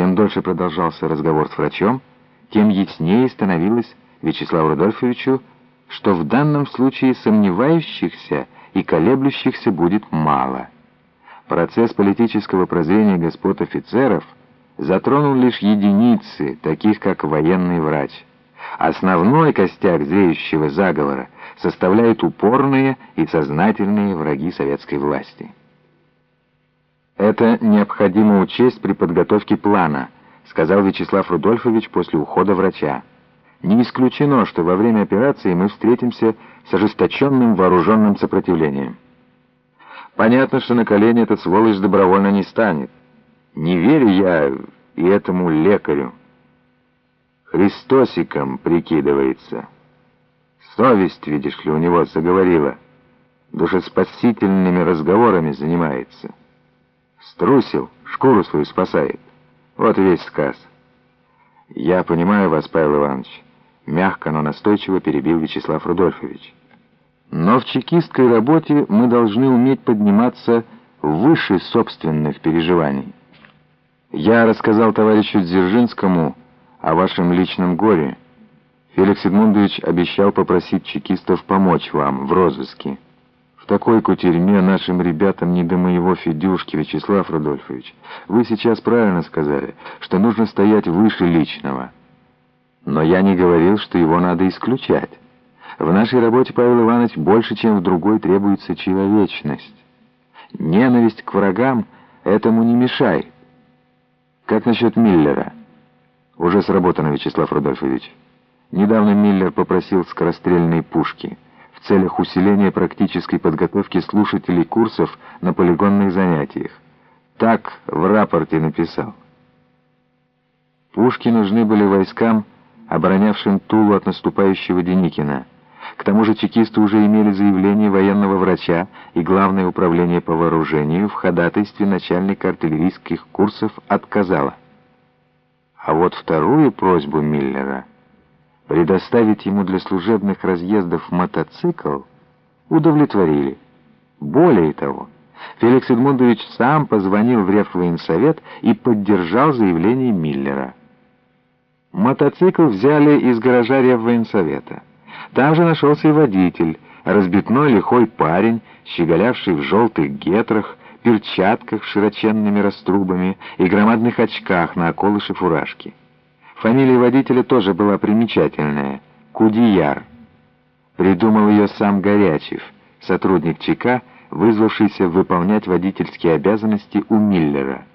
Чем дольше продолжался разговор с врачом, тем яснее становилось Вячеславу Рудольфовичу, что в данном случае сомневающихся и колеблющихся будет мало. Процесс политического прозрения господ офицеров затронул лишь единицы, таких как военный врач. Основной костяк зреющего заговора составляют упорные и сознательные враги советской власти. Это необходимо учесть при подготовке плана, сказал Вячеслав Рудольфович после ухода врача. Не исключено, что во время операции мы встретимся с ожесточенным вооруженным сопротивлением. Понятно, что на колени этот сволочь добровольно не станет. Не верю я и этому лекарю. Христосиком прикидывается. Совесть, видишь ли, у него заговорила. Душеспасительными разговорами занимается. Струсил, шкуру свою спасает. Вот и весь сказ. Я понимаю вас, Павел Иванович. Мягко, но настойчиво перебил Вячеслав Рудольфович. Но в чекистской работе мы должны уметь подниматься выше собственных переживаний. Я рассказал товарищу Дзержинскому о вашем личном горе. Феликс Эдмундович обещал попросить чекистов помочь вам в розыске такой кутерьме нашим ребятам не до моего Федюшки, Вячеслав Рудольфович. Вы сейчас правильно сказали, что нужно стоять выше личного. Но я не говорил, что его надо исключать. В нашей работе, Павел Иванович, больше, чем в другой требуется человечность. Ненависть к врагам этому не мешает. Как насчет Миллера? Уже сработано, Вячеслав Рудольфович. Недавно Миллер попросил скорострельные пушки — целях усиления практической подготовки слушателей курсов на полигонных занятиях. Так в рапорте написал. Пушки нужны были войскам, оборонявшим Тулу от наступающего Деникина. К тому же чекисты уже имели заявление военного врача и Главное управление по вооружению в ходатайстве начальника артиллерийских курсов отказало. А вот вторую просьбу Миллера предоставить ему для служебных разъездов мотоцикл удовлетворили. Более того, Феликс Эдмундович сам позвонил в Реввоенсовет и поддержал заявление Миллера. Мотоцикл взяли из гаража Реввоенсовета. Там же нашелся и водитель, разбитной лихой парень, щеголявший в желтых гетрах, перчатках с широченными раструбами и громадных очках на околыше фуражки. Фамилия водителя тоже была примечательная — Кудияр. Придумал ее сам Горячев, сотрудник ЧК, вызвавшийся выполнять водительские обязанности у Миллера.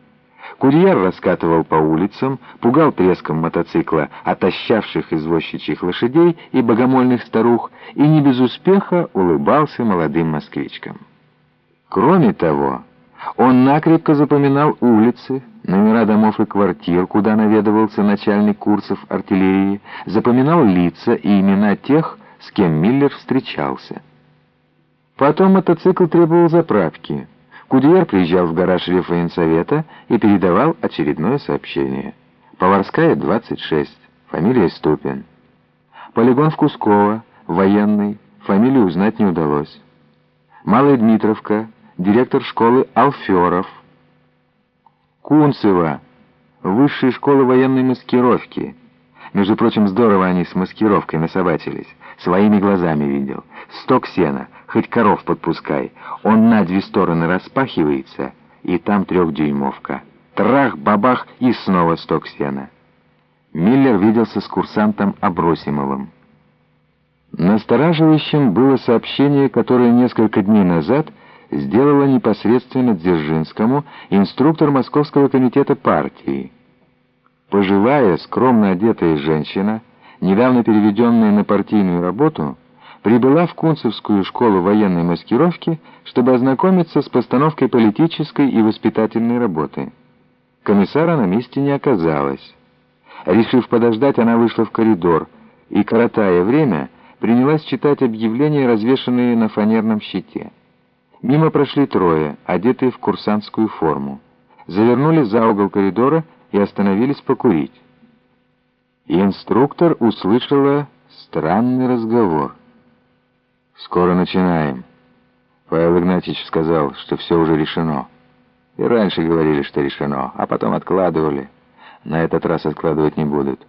Курьер раскатывал по улицам, пугал треском мотоцикла отощавших извозчичьих лошадей и богомольных старух и не без успеха улыбался молодым москвичкам. Кроме того, он накрепко запоминал улицы, номера домов и квартир, куда наведывался начальник курсов артиллерии, запоминал лица и имена тех, с кем Миллер встречался. Потом мотоцикл требовал заправки. Кудьер приезжал в гараж Рефвоенсовета и передавал очередное сообщение. Поварская, 26, фамилия Ступин. Полигон в Кусково, военный, фамилию узнать не удалось. Малая Дмитровка, директор школы Алферов. Кунцева, высшей школы военной маскировки. Между прочим, здорово они с маскировкой насобачились. Своими глазами видел. Сток сена, хоть коров подпускай. Он на две стороны распахивается, и там трехдюймовка. Трах, бабах и снова сток сена. Миллер виделся с курсантом Абросимовым. Настораживающим было сообщение, которое несколько дней назад сделала непосредственно Дзержинскому инструктор Московского комитета партии. Пожилая, скромно одетая женщина, недавно переведенная на партийную работу, прибыла в Кунцевскую школу военной маскировки, чтобы ознакомиться с постановкой политической и воспитательной работы. Комиссара на месте не оказалось. Решив подождать, она вышла в коридор и, коротая время, принялась читать объявления, развешанные на фанерном щите. Мимо прошли трое, одетые в курсантскую форму. Завернули за угол коридора и остановились покурить. И инструктор услышала странный разговор. «Скоро начинаем». Павел Игнатьевич сказал, что все уже решено. И раньше говорили, что решено, а потом откладывали. На этот раз откладывать не будут.